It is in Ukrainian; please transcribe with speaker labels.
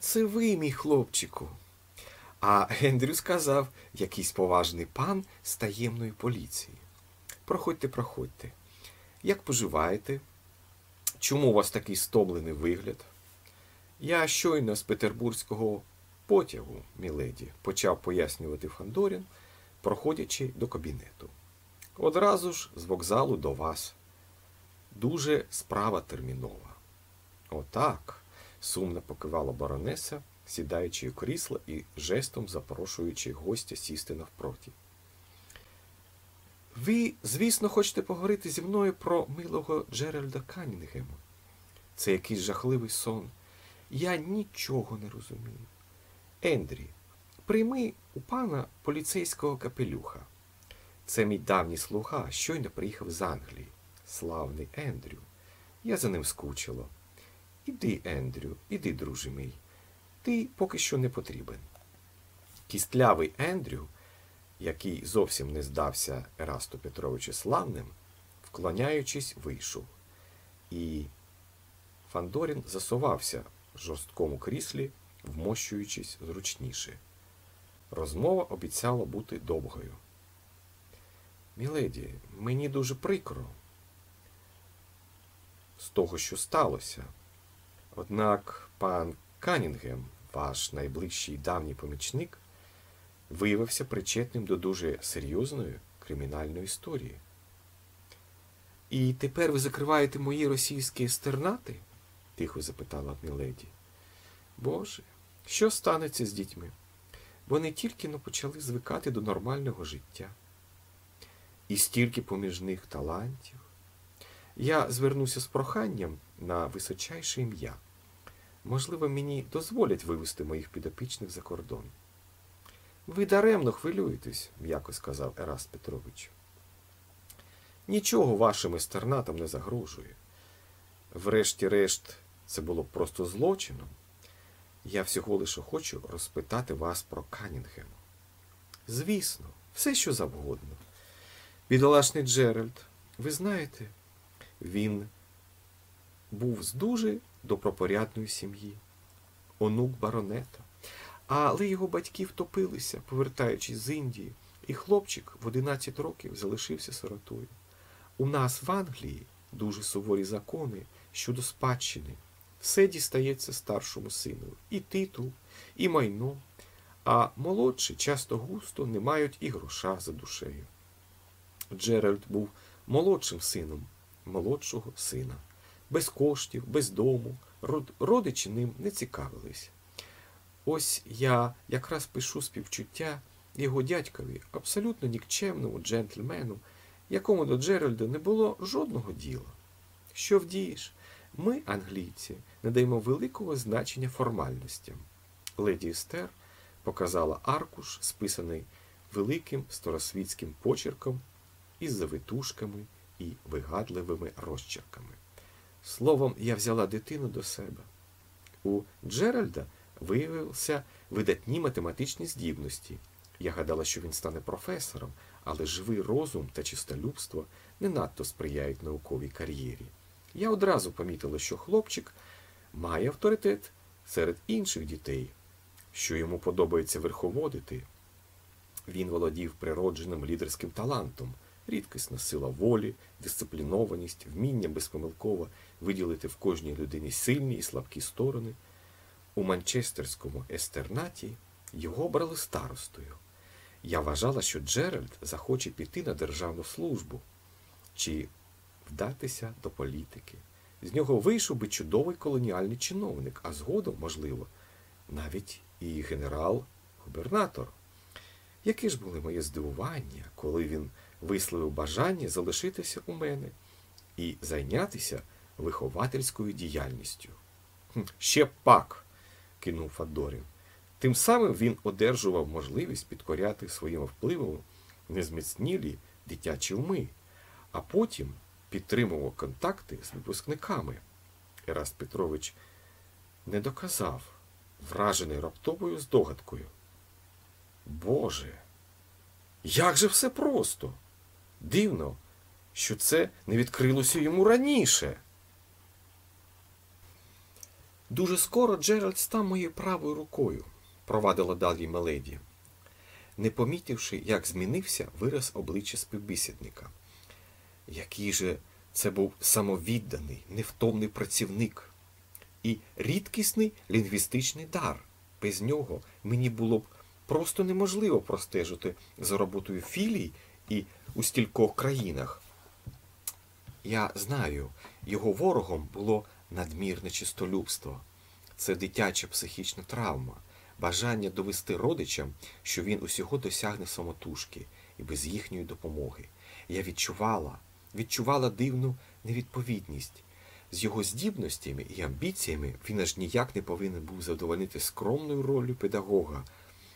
Speaker 1: Це ви, мій хлопчику. А Ендрю сказав якийсь поважний пан з таємної поліції. Проходьте, проходьте. Як поживаєте? Чому у вас такий стомлений вигляд? Я щойно з петербурзького потягу, міледі, почав пояснювати Фандорін, проходячи до кабінету. Одразу ж з вокзалу до вас. Дуже справа термінова. Отак, сумно покивала баронеса, сідаючи у крісло і жестом запрошуючи гостя сісти навпроти. Ви, звісно, хочете поговорити зі мною про милого Джеральда Канінгема. Це якийсь жахливий сон. Я нічого не розумію. Ендрі, прийми у пана поліцейського капелюха. Це мій давній слуга, щойно приїхав з Англії. Славний Ендрю. Я за ним скучила. Іди, Ендрю, іди, друже мій. Ти поки що не потрібен. Кістлявий Ендрю, який зовсім не здався Ерасту Петровичу славним, вклоняючись, вийшов. І Фандорін засувався в жорсткому кріслі, вмощуючись зручніше. Розмова обіцяла бути довгою. Міледі, мені дуже прикро з того, що сталося. Однак пан Канінгем, ваш найближчий давній помічник, виявився причетним до дуже серйозної кримінальної історії. І тепер ви закриваєте мої російські естернати? тихо запитала Міледі. Боже, що станеться з дітьми? Вони тільки но почали звикати до нормального життя. І стільки поміж них талантів. Я звернуся з проханням на височайше ім'я. Можливо, мені дозволять вивести моїх підопічних за кордон. Ви даремно хвилюєтесь, м'яко сказав Ераст Петрович. Нічого вашим естернатам не загрожує. Врешті-решт, це було просто злочином. Я всього лише хочу розпитати вас про Канінгема. Звісно, все що завгодно. Бідолашний Джеральд, ви знаєте, він був з дуже добропорядної сім'ї, онук баронета. Але його батьки втопилися, повертаючись з Індії, і хлопчик в 11 років залишився сиротою. У нас в Англії дуже суворі закони щодо спадщини. Все дістається старшому сину, і титул, і майно, а молодші часто густо не мають і гроша за душею. Джеральд був молодшим сином молодшого сина, без коштів, без дому, родичі ним не цікавились. Ось я якраз пишу співчуття його дядькові, абсолютно нікчемному джентльмену, якому до Джеральда не було жодного діла. Що вдієш? Ми, англійці, надаємо великого значення формальностям. Леді Естер показала аркуш, списаний великим старосвітським почерком із завитушками і вигадливими розчерками. Словом, я взяла дитину до себе. У Джеральда виявилися видатні математичні здібності. Я гадала, що він стане професором, але живий розум та чистолюбство не надто сприяють науковій кар'єрі. Я одразу помітила, що хлопчик має авторитет серед інших дітей, що йому подобається верховодити. Він володів природженим лідерським талантом, рідкісна сила волі, дисциплінованість, вміння безпомилково виділити в кожній людині сильні і слабкі сторони. У Манчестерському естернаті його брали старостою. Я вважала, що Джеральд захоче піти на державну службу чи вдатися до політики. З нього вийшов би чудовий колоніальний чиновник, а згодом, можливо, навіть і генерал-губернатор. Яке ж було моє здивування, коли він висловив бажання залишитися у мене і зайнятися виховательською діяльністю. Ще пак, кинув Фадорін. Тим самим він одержував можливість підкоряти своїм впливом незміцнілі дитячі уми, а потім підтримував контакти з випускниками. Ераст Петрович не доказав, вражений раптовою здогадкою. Боже, як же все просто! Дивно, що це не відкрилося йому раніше. Дуже скоро Джеральд став моєю правою рукою, провадила далі Меледі, не помітивши, як змінився вираз обличчя співбесідника. Який же це був самовідданий, невтомний працівник і рідкісний лінгвістичний дар. Без нього мені було б просто неможливо простежити за роботою філій і у стількох країнах. Я знаю, його ворогом було надмірне чистолюбство. Це дитяча психічна травма, бажання довести родичам, що він усього досягне самотужки і без їхньої допомоги. Я відчувала, відчувала дивну невідповідність. З його здібностями і амбіціями він аж ніяк не повинен був задовольнити скромною ролью педагога,